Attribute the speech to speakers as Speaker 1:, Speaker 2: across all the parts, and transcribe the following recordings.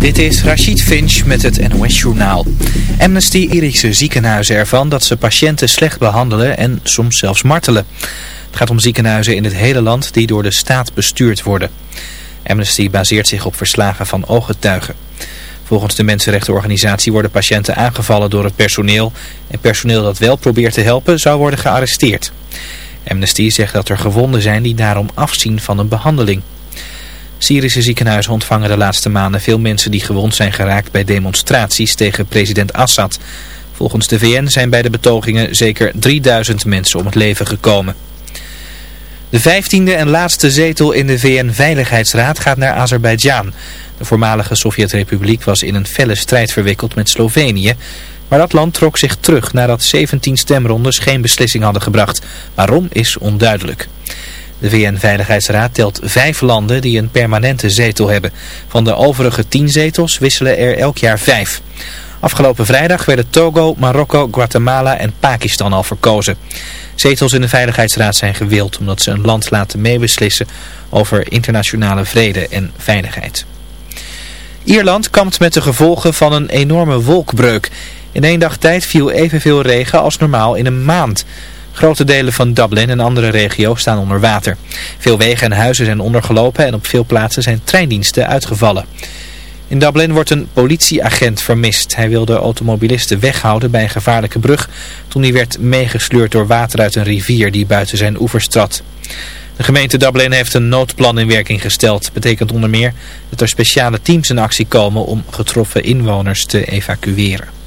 Speaker 1: Dit is Rachid Finch met het NOS-journaal. Amnesty Irische ziekenhuizen ervan dat ze patiënten slecht behandelen en soms zelfs martelen. Het gaat om ziekenhuizen in het hele land die door de staat bestuurd worden. Amnesty baseert zich op verslagen van ooggetuigen. Volgens de mensenrechtenorganisatie worden patiënten aangevallen door het personeel. En personeel dat wel probeert te helpen zou worden gearresteerd. Amnesty zegt dat er gewonden zijn die daarom afzien van een behandeling. Syrische ziekenhuizen ontvangen de laatste maanden veel mensen die gewond zijn geraakt bij demonstraties tegen president Assad. Volgens de VN zijn bij de betogingen zeker 3000 mensen om het leven gekomen. De vijftiende en laatste zetel in de VN-veiligheidsraad gaat naar Azerbeidzjan. De voormalige Sovjet-republiek was in een felle strijd verwikkeld met Slovenië. Maar dat land trok zich terug nadat 17 stemrondes geen beslissing hadden gebracht. Waarom is onduidelijk. De VN-veiligheidsraad telt vijf landen die een permanente zetel hebben. Van de overige tien zetels wisselen er elk jaar vijf. Afgelopen vrijdag werden Togo, Marokko, Guatemala en Pakistan al verkozen. Zetels in de Veiligheidsraad zijn gewild omdat ze een land laten meebeslissen over internationale vrede en veiligheid. Ierland kampt met de gevolgen van een enorme wolkbreuk. In één dag tijd viel evenveel regen als normaal in een maand. Grote delen van Dublin en andere regio's staan onder water. Veel wegen en huizen zijn ondergelopen en op veel plaatsen zijn treindiensten uitgevallen. In Dublin wordt een politieagent vermist. Hij wilde automobilisten weghouden bij een gevaarlijke brug toen hij werd meegesleurd door water uit een rivier die buiten zijn oevers trad. De gemeente Dublin heeft een noodplan in werking gesteld. Dat betekent onder meer dat er speciale teams in actie komen om getroffen inwoners te evacueren.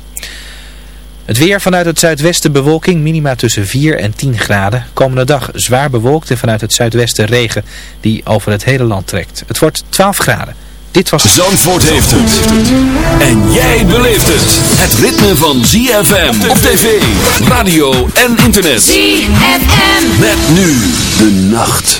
Speaker 1: Het weer vanuit het zuidwesten bewolking, minima tussen 4 en 10 graden. Komende dag zwaar bewolkt en vanuit het zuidwesten regen die over het hele land trekt. Het wordt 12 graden. Dit was...
Speaker 2: Zandvoort heeft het. En jij beleeft het. Het ritme van ZFM op tv, radio en internet.
Speaker 3: ZFM.
Speaker 2: Met nu de nacht.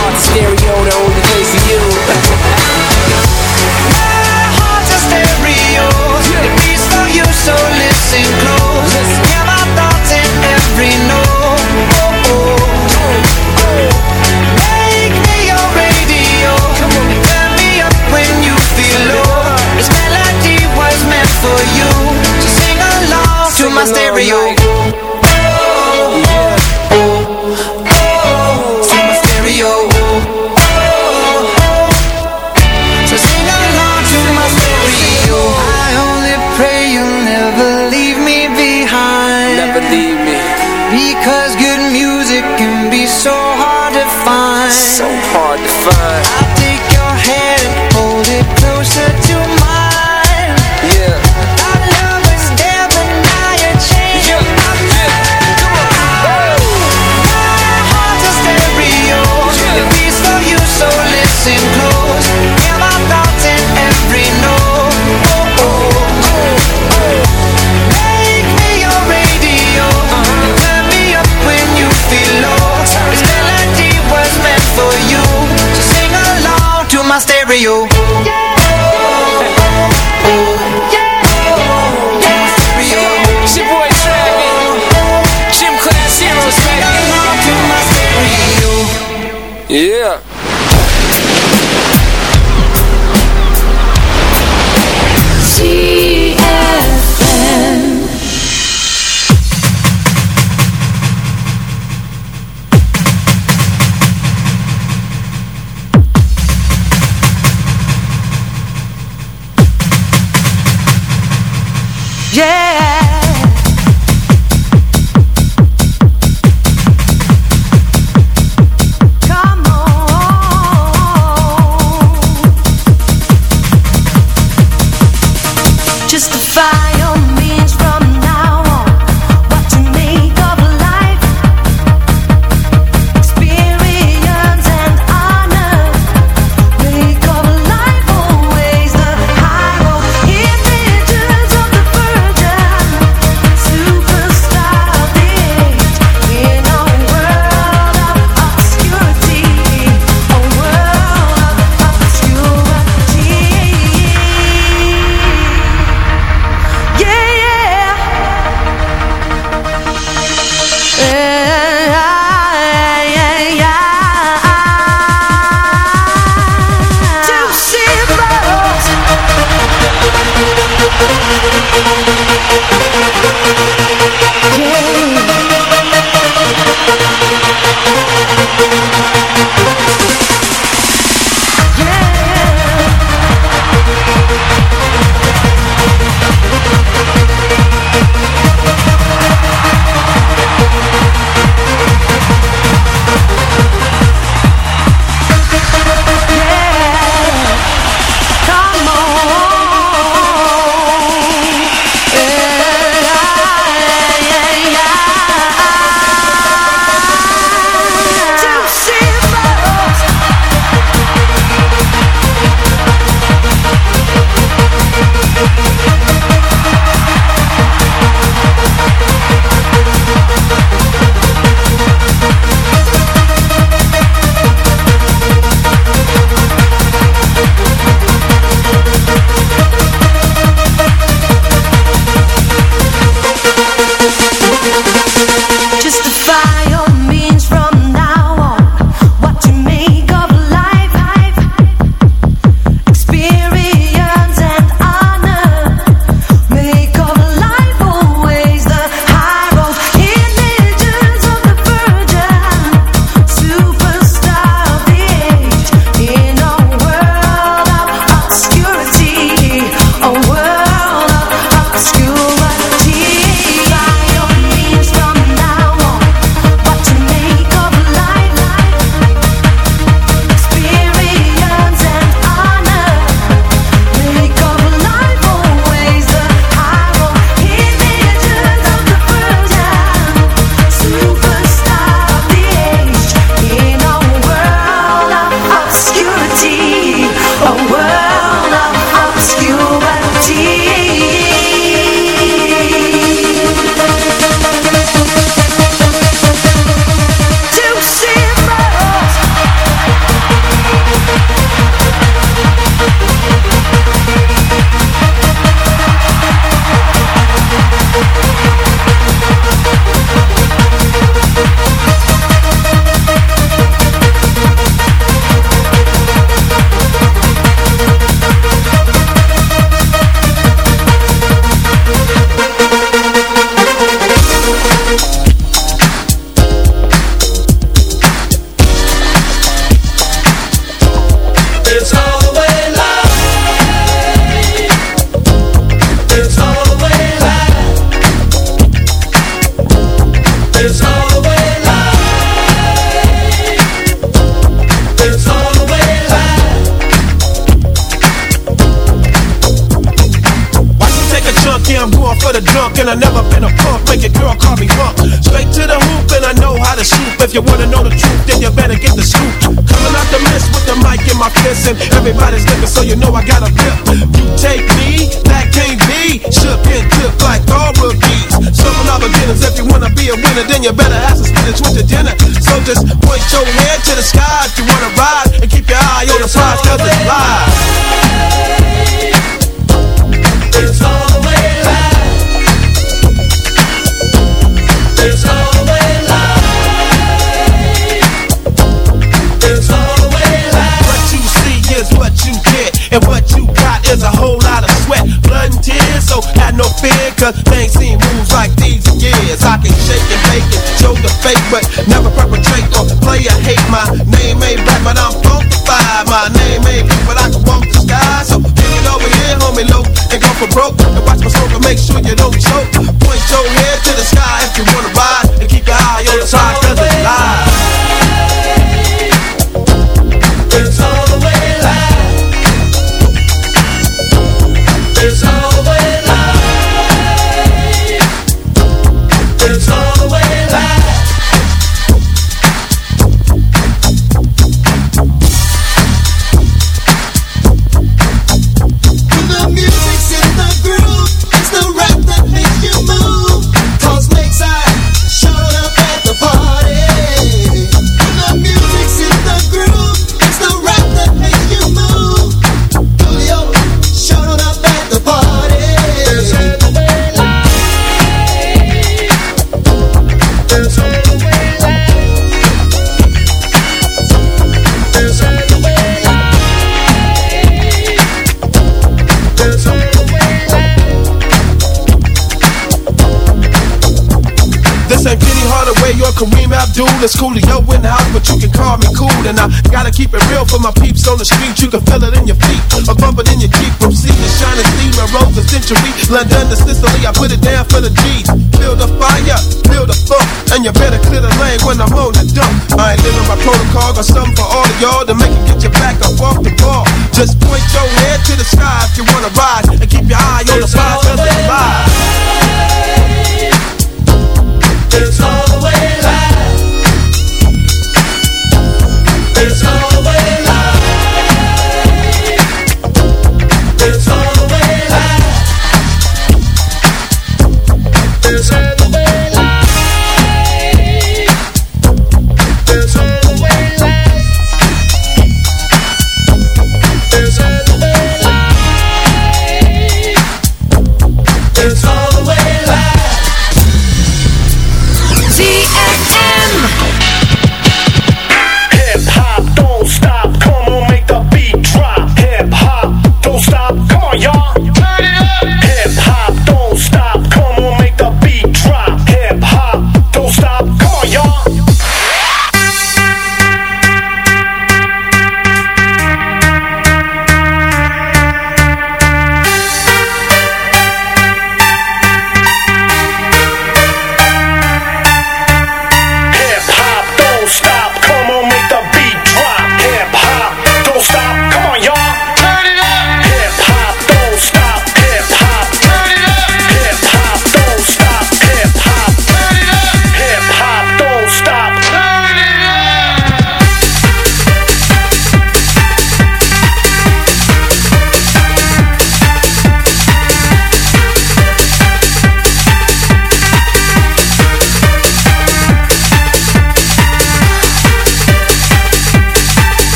Speaker 4: heart's a stereo, the only place for you
Speaker 5: My heart's a stereo, it beats for you, so listen close. Hear my thoughts in every note. Make me your radio, turn me up when you feel low. This melody was meant for you, so sing along to my stereo.
Speaker 4: Yeah.
Speaker 5: for
Speaker 6: broke. century. London to Sicily, I put it down for the G's. Build a fire, build a funk, and you better clear the lane when I'm on the dump. I ain't living by protocol, got something for all of y'all to make it get your back up off the ball. Just point your head to the sky if you wanna rise, and keep your eye on the spot. cause it's live.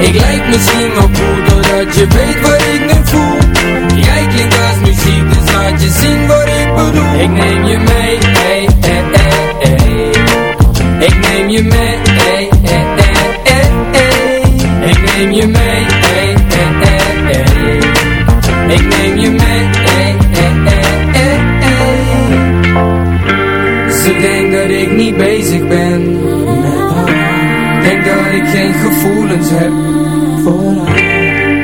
Speaker 7: Ik lijk misschien wel cool Doordat je weet wat ik nu voel Jij klinkt als muziek Dus laat je zien wat ik bedoel Ik neem je mee hey, hey, hey. Ik neem je mee hey, hey, hey. Ik neem je mee hey, hey. Ik neem je mee hey, hey, hey. Ze denkt dat ik niet bezig ben Denk dat ik geen gevoelens heb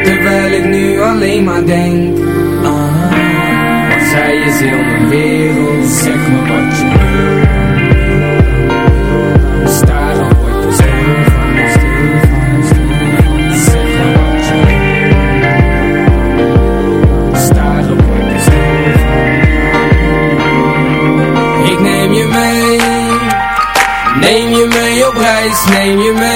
Speaker 7: Terwijl ik nu alleen maar denk haar Want zij is heel mijn wereld Zeg me wat je wil. Sta dan word je stil van, stil van, stil van Zeg me wat je wil. Sta dan word je stil van Ik neem je mee Neem je mee op reis, neem je mee